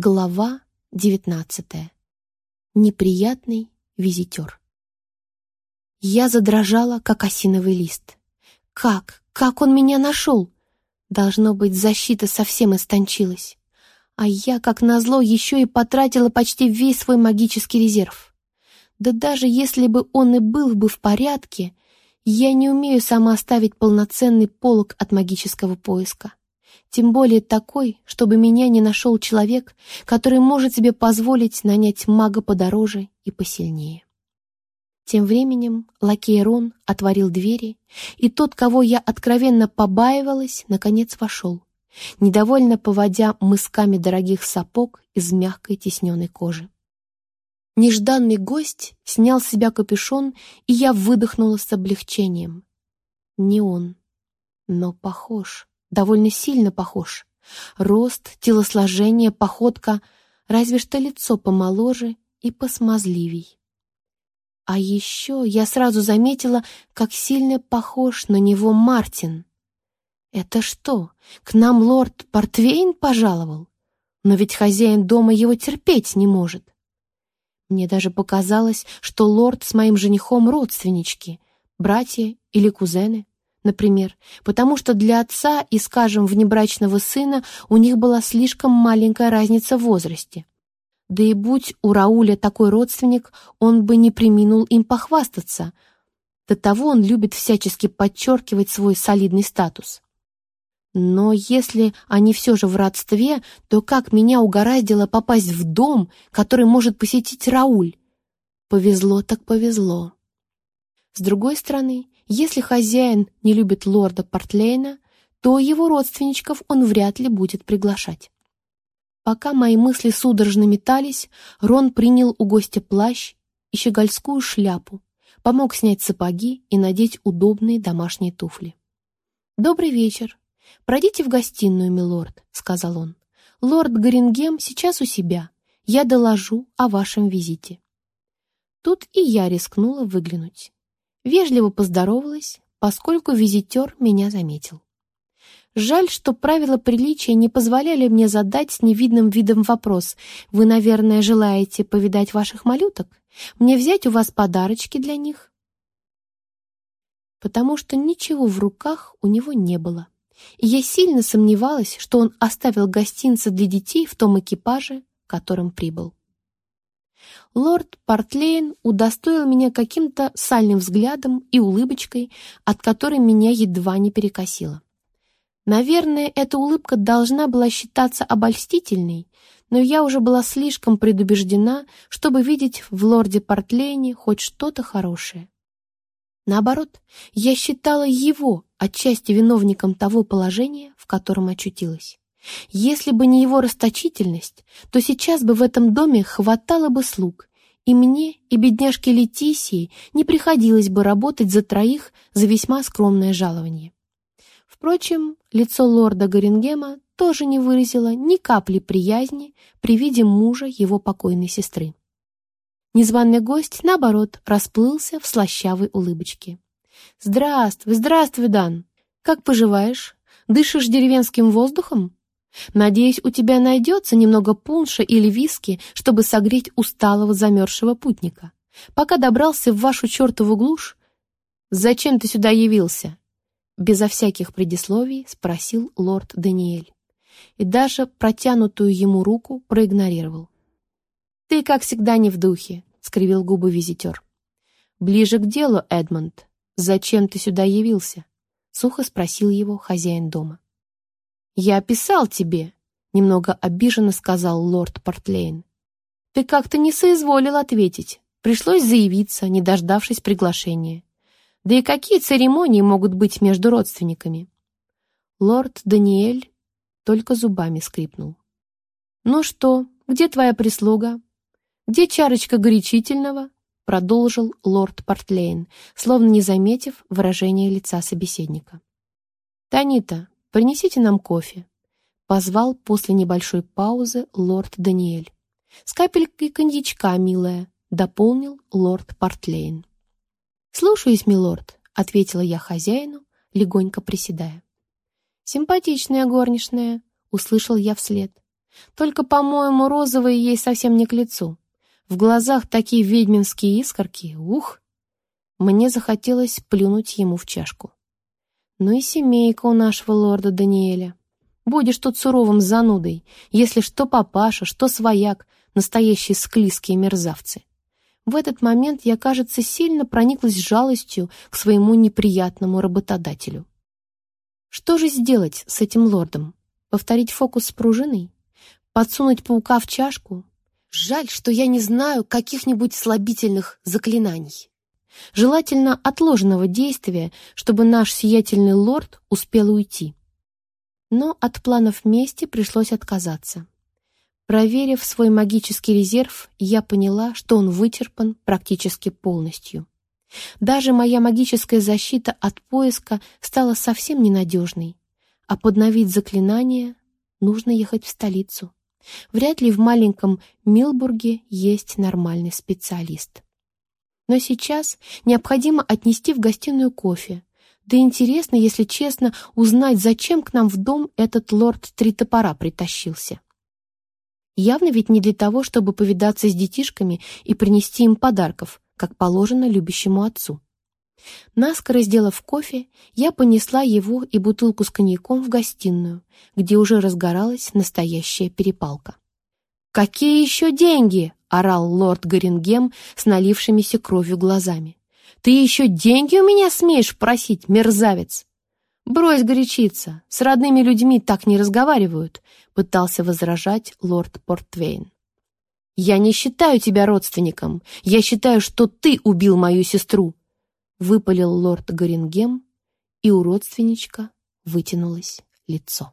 Глава девятнадцатая. Неприятный визитер. Я задрожала, как осиновый лист. Как? Как он меня нашел? Должно быть, защита совсем истончилась. А я, как назло, еще и потратила почти весь свой магический резерв. Да даже если бы он и был бы в порядке, я не умею сама ставить полноценный полог от магического поиска. Тем более такой, чтобы меня не нашел человек, который может себе позволить нанять мага подороже и посильнее. Тем временем лакей Рон отворил двери, и тот, кого я откровенно побаивалась, наконец вошел, недовольно поводя мысками дорогих сапог из мягкой тесненной кожи. Нежданный гость снял с себя капюшон, и я выдохнула с облегчением. Не он, но похож довольно сильно похож. Рост, телосложение, походка, разве что лицо помоложе и посмазливей. А еще я сразу заметила, как сильно похож на него Мартин. Это что, к нам лорд Портвейн пожаловал? Но ведь хозяин дома его терпеть не может. Мне даже показалось, что лорд с моим женихом родственнички, братья или кузены например, потому что для отца и, скажем, внебрачного сына у них была слишком маленькая разница в возрасте. Да и будь у Рауля такой родственник, он бы не приминул им похвастаться. До того он любит всячески подчеркивать свой солидный статус. Но если они все же в родстве, то как меня угораздило попасть в дом, который может посетить Рауль? Повезло так повезло. С другой стороны, если хозяин не любит лорда Портлейна, то его родственничков он вряд ли будет приглашать. Пока мои мысли судорожно метались, Рон принял у гостя плащ и щегольскую шляпу, помог снять сапоги и надеть удобные домашние туфли. «Добрый вечер. Пройдите в гостиную, милорд», — сказал он. «Лорд Горингем сейчас у себя. Я доложу о вашем визите». Тут и я рискнула выглянуть. Вежливо поздоровалась, поскольку визитер меня заметил. Жаль, что правила приличия не позволяли мне задать с невидным видом вопрос. «Вы, наверное, желаете повидать ваших малюток? Мне взять у вас подарочки для них?» Потому что ничего в руках у него не было. И я сильно сомневалась, что он оставил гостинцы для детей в том экипаже, которым прибыл. Лорд Портлейн удостоил меня каким-то сальным взглядом и улыбочкой, от которой меня едва не перекосило. Наверное, эта улыбка должна была считаться обольстительной, но я уже была слишком предубеждена, чтобы видеть в лорде Портлейне хоть что-то хорошее. Наоборот, я считала его отчасти виновником того положения, в котором очутилась. Если бы не его расточительность, то сейчас бы в этом доме хватало бы слуг, и мне, и бедняжке Летисии не приходилось бы работать за троих за весьма скромное жалование. Впрочем, лицо лорда Горингема тоже не выразило ни капли приязни при виде мужа его покойной сестры. Незваный гость, наоборот, расплылся в слащавой улыбочке. «Здравствуй, здравствуй, Дан! Как поживаешь? Дышишь деревенским воздухом?» Надеюсь, у тебя найдется немного пунша или виски, чтобы согреть усталого замерзшего путника. Пока добрался в вашу чертову глушь, зачем ты сюда явился?» Безо всяких предисловий спросил лорд Даниэль. И даже протянутую ему руку проигнорировал. «Ты, как всегда, не в духе», — скривил губы визитер. «Ближе к делу, Эдмонд. Зачем ты сюда явился?» — сухо спросил его хозяин дома. «Я описал тебе», — немного обиженно сказал лорд Портлейн. «Ты как-то не соизволил ответить. Пришлось заявиться, не дождавшись приглашения. Да и какие церемонии могут быть между родственниками?» Лорд Даниэль только зубами скрипнул. «Ну что, где твоя прислуга? Где чарочка горячительного?» продолжил лорд Портлейн, словно не заметив выражения лица собеседника. «Танита, «Принесите нам кофе», — позвал после небольшой паузы лорд Даниэль. «С капелькой коньячка, милая», — дополнил лорд Портлейн. «Слушаюсь, милорд», — ответила я хозяину, легонько приседая. «Симпатичная горничная», — услышал я вслед. Только, по-моему, розовые ей совсем не к лицу. В глазах такие ведьминские искорки, ух! Мне захотелось плюнуть ему в чашку. Ну и семейка у нашего лорда Даниэля. Будешь тут суровым занудой, если что папаша, что свояк, настоящие склизкие мерзавцы. В этот момент я, кажется, сильно прониклась жалостью к своему неприятному работодателю. Что же сделать с этим лордом? Повторить фокус с пружиной? Подсунуть паука в чашку? Жаль, что я не знаю каких-нибудь слабительных заклинаний. Желательно отложенного действия, чтобы наш сиятельный лорд успел уйти. Но от планов мести пришлось отказаться. Проверив свой магический резерв, я поняла, что он вычерпан практически полностью. Даже моя магическая защита от поиска стала совсем ненадежной, а подновить заклинание нужно ехать в столицу. Вряд ли в маленьком Милбурге есть нормальный специалист. Но сейчас необходимо отнести в гостиную кофе. Да интересно, если честно, узнать, зачем к нам в дом этот лорд Три Топора притащился. Явно ведь не для того, чтобы повидаться с детишками и принести им подарков, как положено любящему отцу. Наскоро сделав кофе, я понесла его и бутылку с коньяком в гостиную, где уже разгоралась настоящая перепалка. «Какие еще деньги?» — орал лорд Горингем с налившимися кровью глазами. «Ты еще деньги у меня смеешь просить, мерзавец?» «Брось горячиться, с родными людьми так не разговаривают», — пытался возражать лорд Портвейн. «Я не считаю тебя родственником. Я считаю, что ты убил мою сестру», — выпалил лорд Горингем, и у родственничка вытянулось лицо.